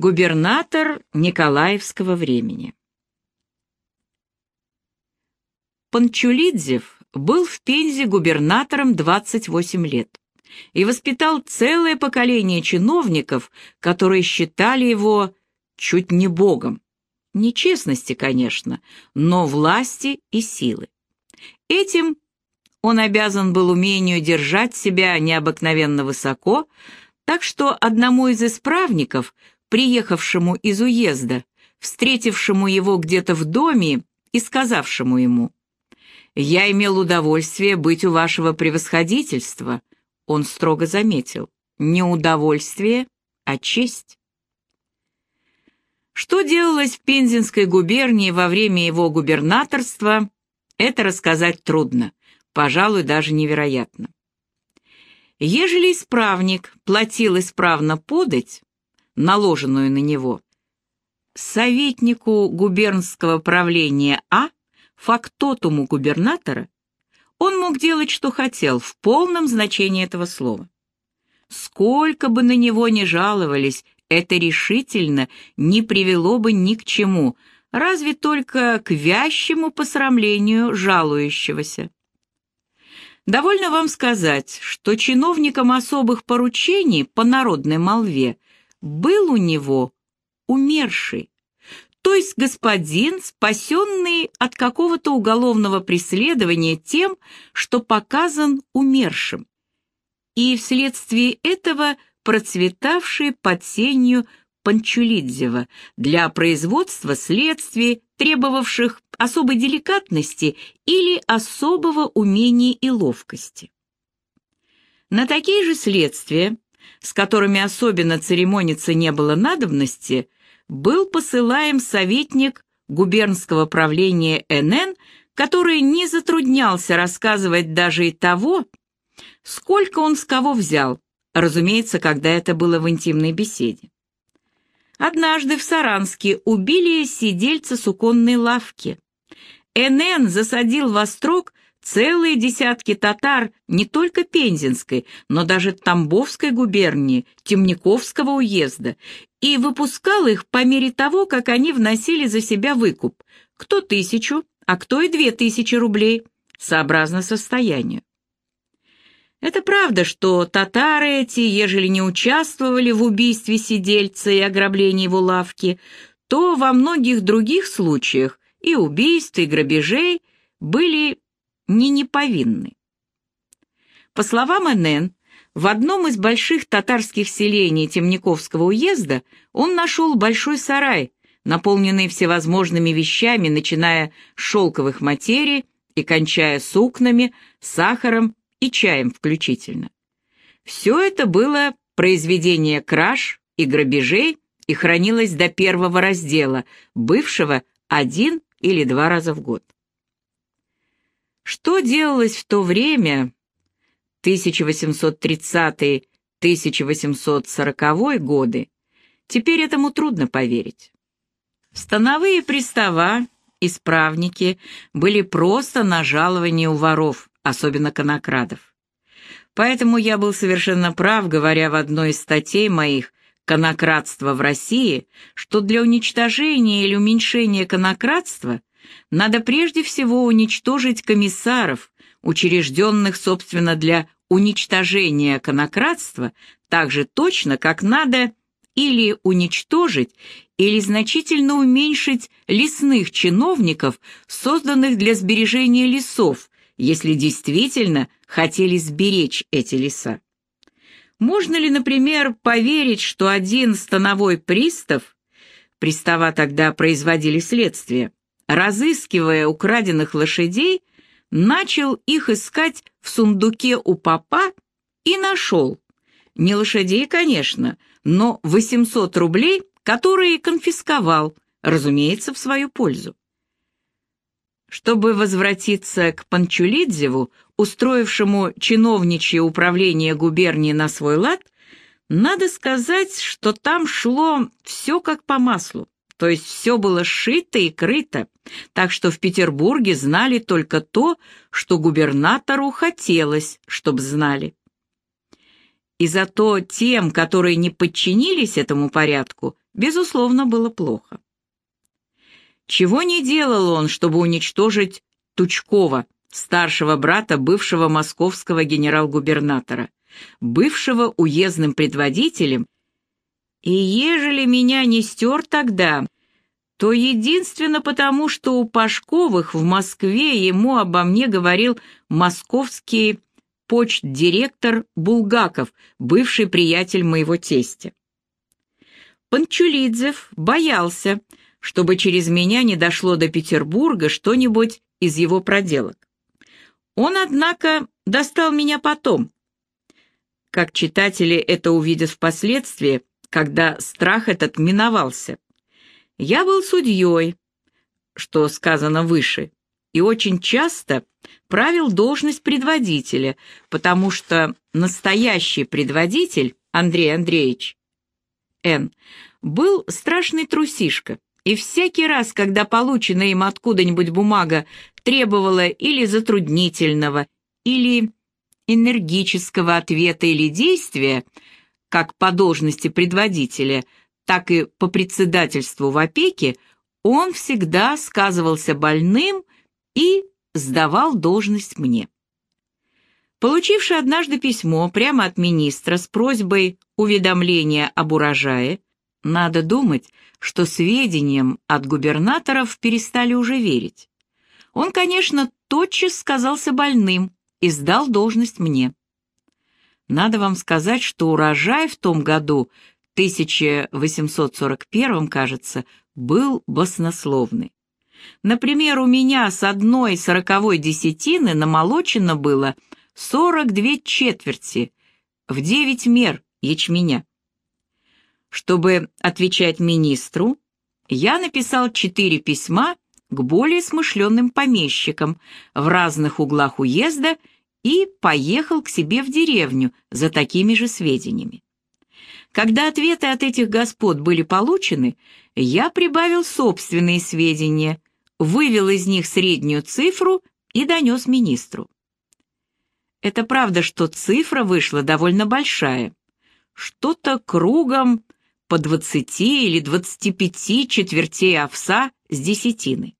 Губернатор Николаевского времени. Панчулидзев был в Пензе губернатором 28 лет и воспитал целое поколение чиновников, которые считали его чуть не богом. Нечестности, конечно, но власти и силы. Этим он обязан был умению держать себя необыкновенно высоко, так что одному из исправников, приехавшему из уезда, встретившему его где-то в доме и сказавшему ему, «Я имел удовольствие быть у вашего превосходительства», он строго заметил, «не удовольствие, а честь». Что делалось в Пензенской губернии во время его губернаторства, это рассказать трудно, пожалуй, даже невероятно. Ежели исправник платил исправно подать, наложенную на него, советнику губернского правления А, фактотуму губернатора, он мог делать, что хотел, в полном значении этого слова. Сколько бы на него ни жаловались, это решительно не привело бы ни к чему, разве только к вящему посрамлению жалующегося. Довольно вам сказать, что чиновником особых поручений по народной молве был у него умерший, то есть господин, спасенный от какого-то уголовного преследования тем, что показан умершим, и вследствие этого процветавший под сенью Панчулидзева для производства следствий, требовавших особой деликатности или особого умения и ловкости. На такие же следствия, с которыми особенно церемониться не было надобности, был посылаем советник губернского правления НН, который не затруднялся рассказывать даже и того, сколько он с кого взял, разумеется, когда это было в интимной беседе. Однажды в Саранске убили сидельца суконной лавки. НН засадил во строк целые десятки татар не только Пензенской, но даже Тамбовской губернии, Темниковского уезда, и выпускал их по мере того, как они вносили за себя выкуп, кто тысячу, а кто и две тысячи рублей, сообразно состоянию. Это правда, что татары эти, ежели не участвовали в убийстве сидельца и ограблении его лавки, то во многих других случаях и убийств, и грабежей были не неповинны. По словам НН, в одном из больших татарских селений Темниковского уезда он нашел большой сарай, наполненный всевозможными вещами, начиная с шелковых материй и кончая сукнами, сахаром и чаем включительно. Все это было произведение краж и грабежей и хранилось до первого раздела, бывшего один или два раза в год. Что делалось в то время, 1830-1840 годы, теперь этому трудно поверить. Становые пристава, исправники были просто на жаловании у воров, особенно конокрадов. Поэтому я был совершенно прав, говоря в одной из статей моих «Конократство в России», что для уничтожения или уменьшения конократства надо прежде всего уничтожить комиссаров, учрежденных, собственно, для уничтожения конократства, так же точно, как надо или уничтожить, или значительно уменьшить лесных чиновников, созданных для сбережения лесов, если действительно хотели сберечь эти леса. Можно ли, например, поверить, что один становой пристав, пристава тогда производили следствие, разыскивая украденных лошадей, начал их искать в сундуке у папа и нашел. Не лошадей, конечно, но 800 рублей, которые конфисковал, разумеется, в свою пользу. Чтобы возвратиться к Панчулидзеву, устроившему чиновничье управление губернии на свой лад, надо сказать, что там шло все как по маслу, то есть все было сшито и крыто, так что в Петербурге знали только то, что губернатору хотелось, чтобы знали. И зато тем, которые не подчинились этому порядку, безусловно, было плохо. Чего не делал он, чтобы уничтожить Тучкова, старшего брата бывшего московского генерал-губернатора, бывшего уездным предводителем, и ежели меня не стер тогда, то единственно потому, что у Пашковых в Москве ему обо мне говорил московский почт-директор Булгаков, бывший приятель моего тестя. Панчулидзев боялся, чтобы через меня не дошло до Петербурга что-нибудь из его проделок. Он, однако, достал меня потом. Как читатели это увидят впоследствии, когда страх этот миновался. Я был судьей, что сказано выше, и очень часто правил должность предводителя, потому что настоящий предводитель, Андрей Андреевич, Н., был страшный трусишка, и всякий раз, когда полученная им откуда-нибудь бумага требовала или затруднительного, или энергического ответа или действия, как по должности предводителя, так и по председательству в опеке, он всегда сказывался больным и сдавал должность мне. Получивший однажды письмо прямо от министра с просьбой уведомления об урожае, надо думать, что сведениям от губернаторов перестали уже верить. Он, конечно, тотчас сказался больным и сдал должность мне. Надо вам сказать, что урожай в том году 1841, кажется, был баснословный. Например, у меня с одной сороковой десятины намолочено было 42 четверти в 9 мер ячменя. Чтобы отвечать министру, я написал четыре письма к более смышленным помещикам в разных углах уезда и поехал к себе в деревню за такими же сведениями. Когда ответы от этих господ были получены, я прибавил собственные сведения, вывел из них среднюю цифру и донес министру. Это правда, что цифра вышла довольно большая. Что-то кругом по двадцати или двадцати пяти четвертей овса с десятины.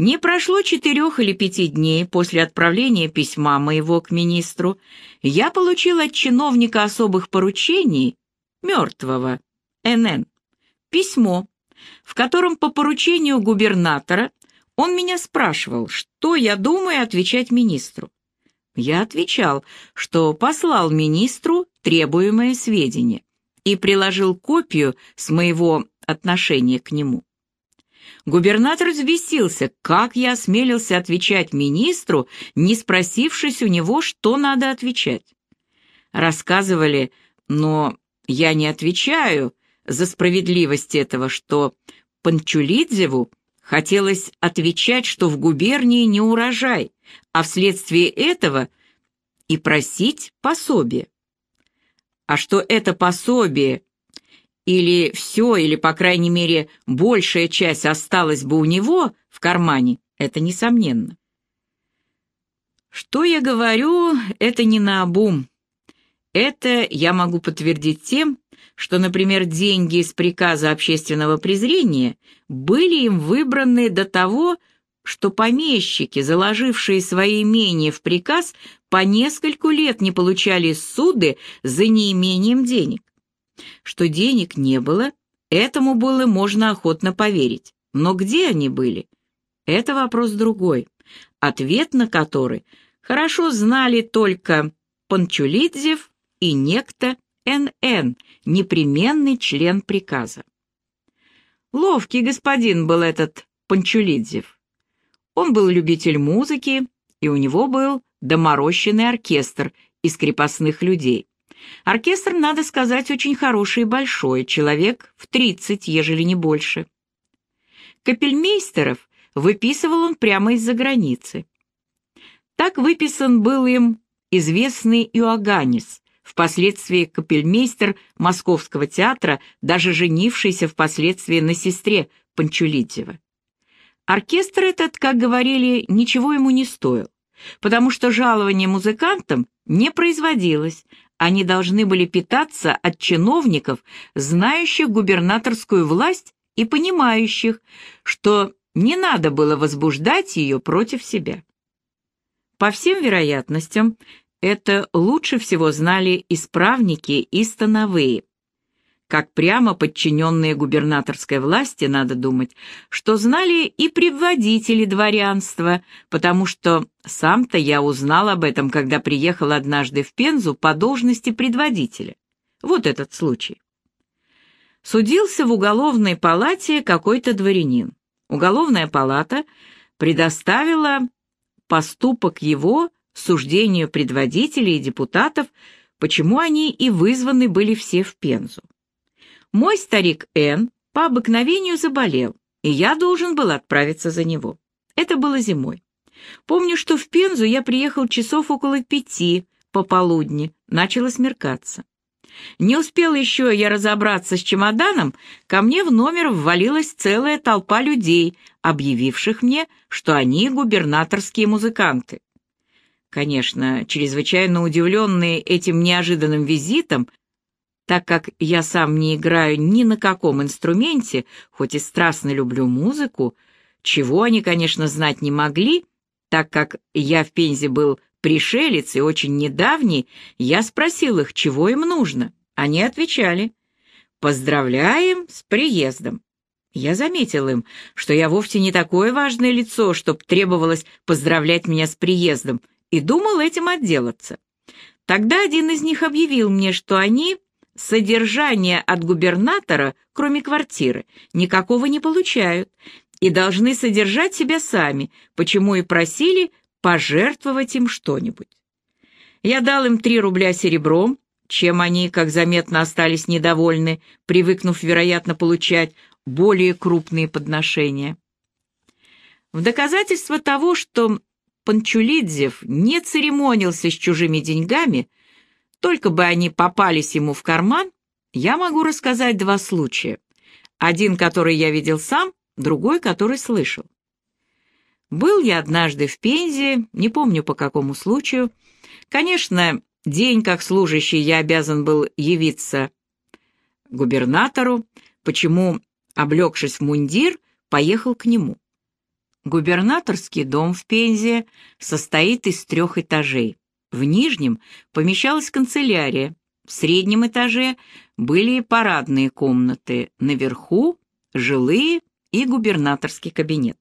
Не прошло четырех или пяти дней после отправления письма моего к министру, я получил от чиновника особых поручений, мертвого, НН, письмо, в котором по поручению губернатора он меня спрашивал, что я думаю отвечать министру. Я отвечал, что послал министру требуемое сведения и приложил копию с моего отношения к нему. Губернатор взвестился, как я осмелился отвечать министру, не спросившись у него, что надо отвечать. Рассказывали, но я не отвечаю за справедливость этого, что Панчулидзеву хотелось отвечать, что в губернии не урожай, а вследствие этого и просить пособие. А что это пособие или все, или, по крайней мере, большая часть осталась бы у него в кармане, это несомненно. Что я говорю, это не наобум. Это я могу подтвердить тем, что, например, деньги из приказа общественного презрения были им выбраны до того, что помещики, заложившие свои имения в приказ, по нескольку лет не получали суды за неимением денег. Что денег не было, этому было можно охотно поверить. Но где они были? Это вопрос другой, ответ на который хорошо знали только Панчулидзев и некто Н.Н., непременный член приказа. Ловкий господин был этот Панчулидзев. Он был любитель музыки, и у него был доморощенный оркестр из крепостных людей. Оркестр, надо сказать, очень хороший и большой, человек в тридцать, ежели не больше. Капельмейстеров выписывал он прямо из-за границы. Так выписан был им известный Иоганнис, впоследствии капельмейстер Московского театра, даже женившийся впоследствии на сестре Панчулитьева. Оркестр этот, как говорили, ничего ему не стоил, потому что жалование музыкантам не производилось, они должны были питаться от чиновников, знающих губернаторскую власть и понимающих, что не надо было возбуждать ее против себя. По всем вероятностям, это лучше всего знали исправники и становые. Как прямо подчиненные губернаторской власти, надо думать, что знали и предводители дворянства, потому что сам-то я узнал об этом, когда приехал однажды в Пензу по должности предводителя. Вот этот случай. Судился в уголовной палате какой-то дворянин. Уголовная палата предоставила поступок его суждению предводителей и депутатов, почему они и вызваны были все в Пензу. Мой старик Н по обыкновению заболел, и я должен был отправиться за него. Это было зимой. Помню, что в Пензу я приехал часов около пяти пополудни, начало смеркаться. Не успел еще я разобраться с чемоданом, ко мне в номер ввалилась целая толпа людей, объявивших мне, что они губернаторские музыканты. Конечно, чрезвычайно удивленные этим неожиданным визитом, так как я сам не играю ни на каком инструменте, хоть и страстно люблю музыку, чего они, конечно, знать не могли, так как я в Пензе был пришелец и очень недавний, я спросил их, чего им нужно. Они отвечали, «Поздравляем с приездом». Я заметил им, что я вовсе не такое важное лицо, чтоб требовалось поздравлять меня с приездом, и думал этим отделаться. Тогда один из них объявил мне, что они содержание от губернатора, кроме квартиры, никакого не получают и должны содержать себя сами, почему и просили пожертвовать им что-нибудь. Я дал им три рубля серебром, чем они, как заметно, остались недовольны, привыкнув, вероятно, получать более крупные подношения. В доказательство того, что Панчулидзев не церемонился с чужими деньгами, только бы они попались ему в карман, я могу рассказать два случая. Один, который я видел сам, другой, который слышал. Был я однажды в Пензе, не помню по какому случаю. Конечно, день как служащий я обязан был явиться губернатору, почему, облегшись в мундир, поехал к нему. Губернаторский дом в Пензе состоит из трех этажей. В нижнем помещалась канцелярия, в среднем этаже были парадные комнаты, наверху — жилые и губернаторский кабинет.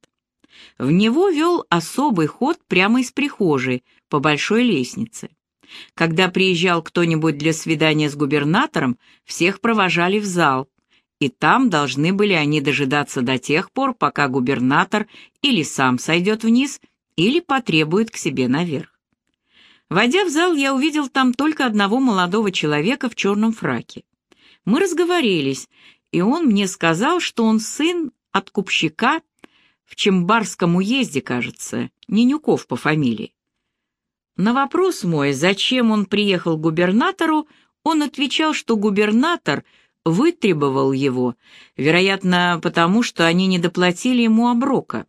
В него вел особый ход прямо из прихожей, по большой лестнице. Когда приезжал кто-нибудь для свидания с губернатором, всех провожали в зал, и там должны были они дожидаться до тех пор, пока губернатор или сам сойдет вниз, или потребует к себе наверх. Войдя в зал, я увидел там только одного молодого человека в черном фраке. Мы разговорились, и он мне сказал, что он сын откупщика в Чембарском уезде, кажется, Ненюков по фамилии. На вопрос мой, зачем он приехал к губернатору, он отвечал, что губернатор вытребовал его, вероятно, потому что они не доплатили ему оброка.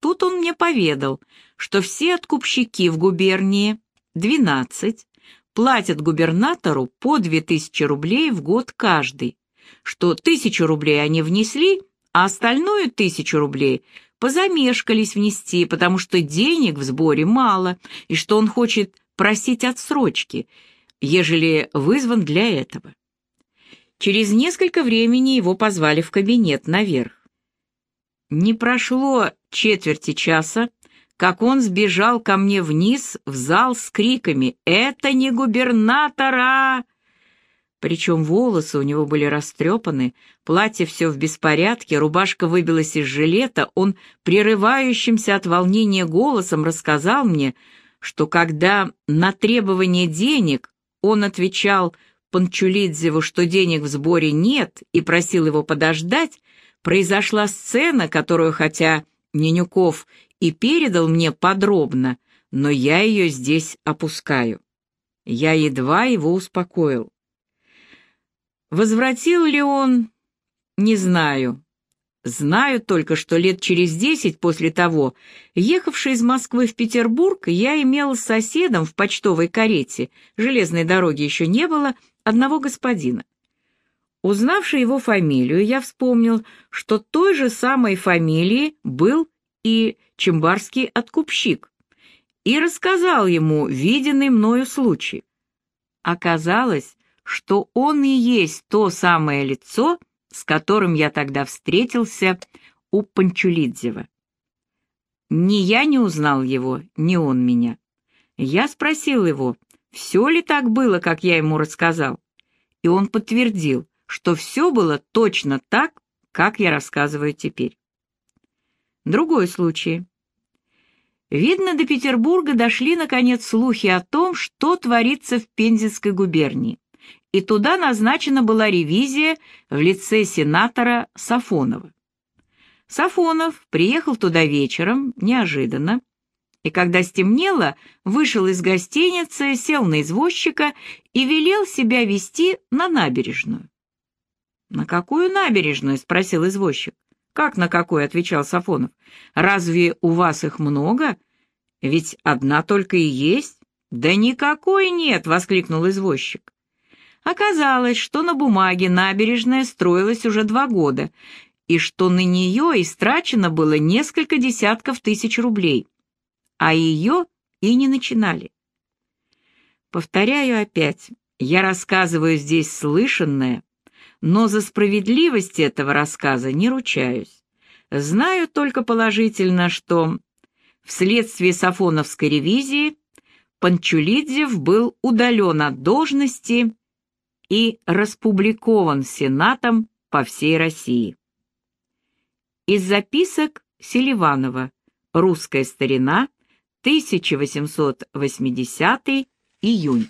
Тут он мне поведал, что все откупщики в губернии, 12, платят губернатору по 2000 рублей в год каждый, что тысячу рублей они внесли, а остальную тысячу рублей позамешкались внести, потому что денег в сборе мало, и что он хочет просить отсрочки, ежели вызван для этого. Через несколько времени его позвали в кабинет наверх. Не прошло четверти часа, как он сбежал ко мне вниз в зал с криками «Это не губернатора!» Причем волосы у него были растрепаны, платье все в беспорядке, рубашка выбилась из жилета, он прерывающимся от волнения голосом рассказал мне, что когда на требование денег он отвечал Панчулидзеву, что денег в сборе нет, и просил его подождать, произошла сцена, которую, хотя Ненюков и передал мне подробно, но я ее здесь опускаю. Я едва его успокоил. Возвратил ли он, не знаю. Знаю только, что лет через десять после того, ехавший из Москвы в Петербург, я имел с соседом в почтовой карете, железной дороги еще не было, одного господина. Узнавши его фамилию, я вспомнил, что той же самой фамилии был и чембарский откупщик, и рассказал ему виденный мною случай. Оказалось, что он и есть то самое лицо, с которым я тогда встретился у Панчулидзева. Ни я не узнал его, ни он меня. Я спросил его, все ли так было, как я ему рассказал, и он подтвердил, что все было точно так, как я рассказываю теперь. Другой случай. Видно, до Петербурга дошли, наконец, слухи о том, что творится в Пензенской губернии и туда назначена была ревизия в лице сенатора Сафонова. Сафонов приехал туда вечером, неожиданно, и когда стемнело, вышел из гостиницы, сел на извозчика и велел себя вести на набережную. «На какую набережную?» — спросил извозчик. «Как на какую?» — отвечал Сафонов. «Разве у вас их много? Ведь одна только и есть». «Да никакой нет!» — воскликнул извозчик. Оказалось, что на бумаге набережная строилась уже два года, и что на нее истрачено было несколько десятков тысяч рублей, а ее и не начинали. Повторяю опять, я рассказываю здесь слышанное, но за справедливость этого рассказа не ручаюсь. Знаю только положительно, что вследствие Сафоновской ревизии Панчулидзев был удален от должности и распубликован Сенатом по всей России. Из записок Селиванова «Русская старина», 1880 июнь.